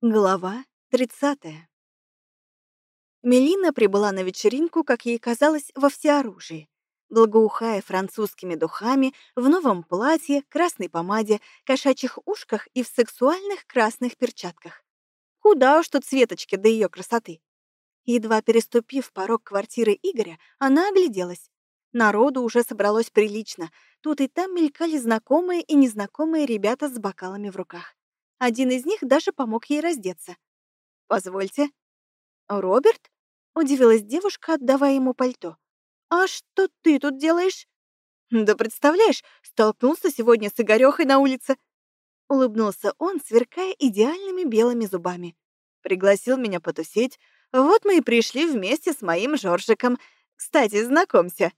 Глава 30. Мелина прибыла на вечеринку, как ей казалось, во всеоружии. Благоухая французскими духами, в новом платье, красной помаде, кошачьих ушках и в сексуальных красных перчатках. Куда уж тут Светочке до ее красоты. Едва переступив порог квартиры Игоря, она огляделась. Народу уже собралось прилично. Тут и там мелькали знакомые и незнакомые ребята с бокалами в руках. Один из них даже помог ей раздеться. «Позвольте». «Роберт?» — удивилась девушка, отдавая ему пальто. «А что ты тут делаешь?» «Да представляешь, столкнулся сегодня с Игорёхой на улице». Улыбнулся он, сверкая идеальными белыми зубами. Пригласил меня потусить. Вот мы и пришли вместе с моим Жоржиком. Кстати, знакомься.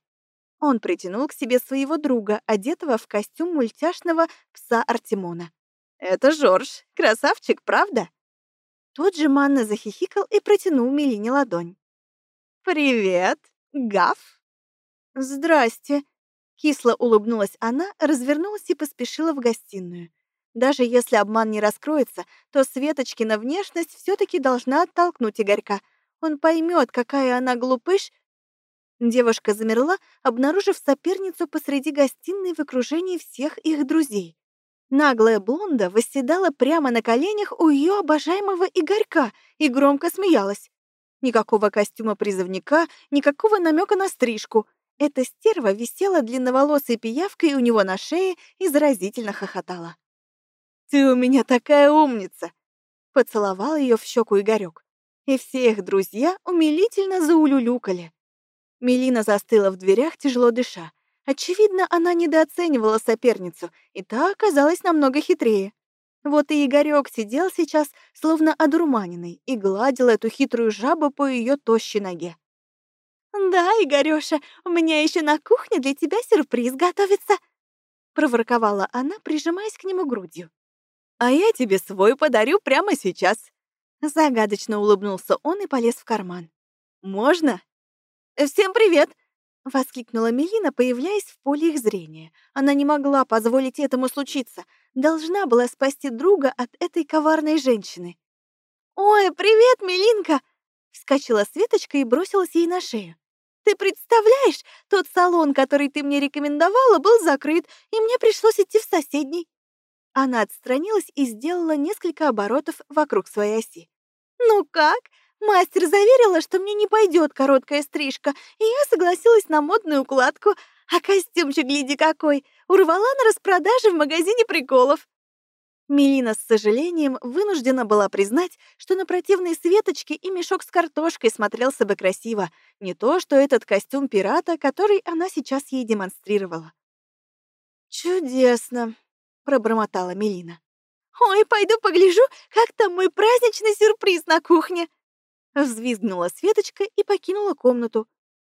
Он притянул к себе своего друга, одетого в костюм мультяшного пса Артемона. «Это Жорж. Красавчик, правда?» Тот же Манна захихикал и протянул Мелине ладонь. «Привет, Гав!» «Здрасте!» Кисло улыбнулась она, развернулась и поспешила в гостиную. Даже если обман не раскроется, то Светочкина внешность все таки должна оттолкнуть Игорька. Он поймет, какая она глупыш. Девушка замерла, обнаружив соперницу посреди гостиной в окружении всех их друзей. Наглая блонда восседала прямо на коленях у ее обожаемого Игорька и громко смеялась. Никакого костюма призывника, никакого намека на стрижку. Эта стерва висела длинноволосой пиявкой у него на шее и заразительно хохотала. «Ты у меня такая умница!» Поцеловал ее в щеку Игорек. И все их друзья умилительно заулюлюкали. Мелина застыла в дверях, тяжело дыша. Очевидно, она недооценивала соперницу, и та оказалась намного хитрее. Вот и Игорёк сидел сейчас, словно одурманенный, и гладил эту хитрую жабу по ее тощей ноге. «Да, Игорёша, у меня еще на кухне для тебя сюрприз готовится», проворковала она, прижимаясь к нему грудью. «А я тебе свой подарю прямо сейчас», загадочно улыбнулся он и полез в карман. «Можно?» «Всем привет! — воскликнула Мелина, появляясь в поле их зрения. Она не могла позволить этому случиться. Должна была спасти друга от этой коварной женщины. «Ой, привет, Мелинка!» — вскочила Светочка и бросилась ей на шею. «Ты представляешь, тот салон, который ты мне рекомендовала, был закрыт, и мне пришлось идти в соседний». Она отстранилась и сделала несколько оборотов вокруг своей оси. «Ну как? Мастер заверила, что мне не пойдет короткая стрижка, и я согласилась на модную укладку. А костюмчик, гляди какой, урвала на распродаже в магазине приколов. Мелина с сожалением вынуждена была признать, что на противной Светочке и мешок с картошкой смотрелся бы красиво, не то что этот костюм пирата, который она сейчас ей демонстрировала. «Чудесно!» — пробормотала Мелина. «Ой, пойду погляжу, как там мой праздничный сюрприз на кухне!» Взвизгнула Светочка и покинула комнату.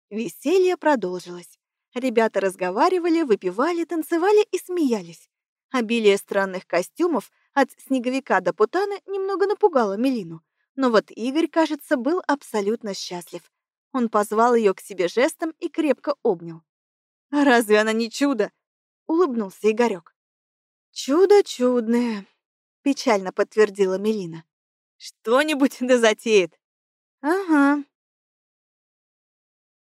Веселье продолжилось. Ребята разговаривали, выпивали, танцевали и смеялись. Обилие странных костюмов от снеговика до путана немного напугало Мелину. Но вот Игорь, кажется, был абсолютно счастлив. Он позвал ее к себе жестом и крепко обнял. «А разве она не чудо?» — улыбнулся Игорек. «Чудо чудное», — печально подтвердила Мелина. «Что-нибудь да затеет. Uh huh.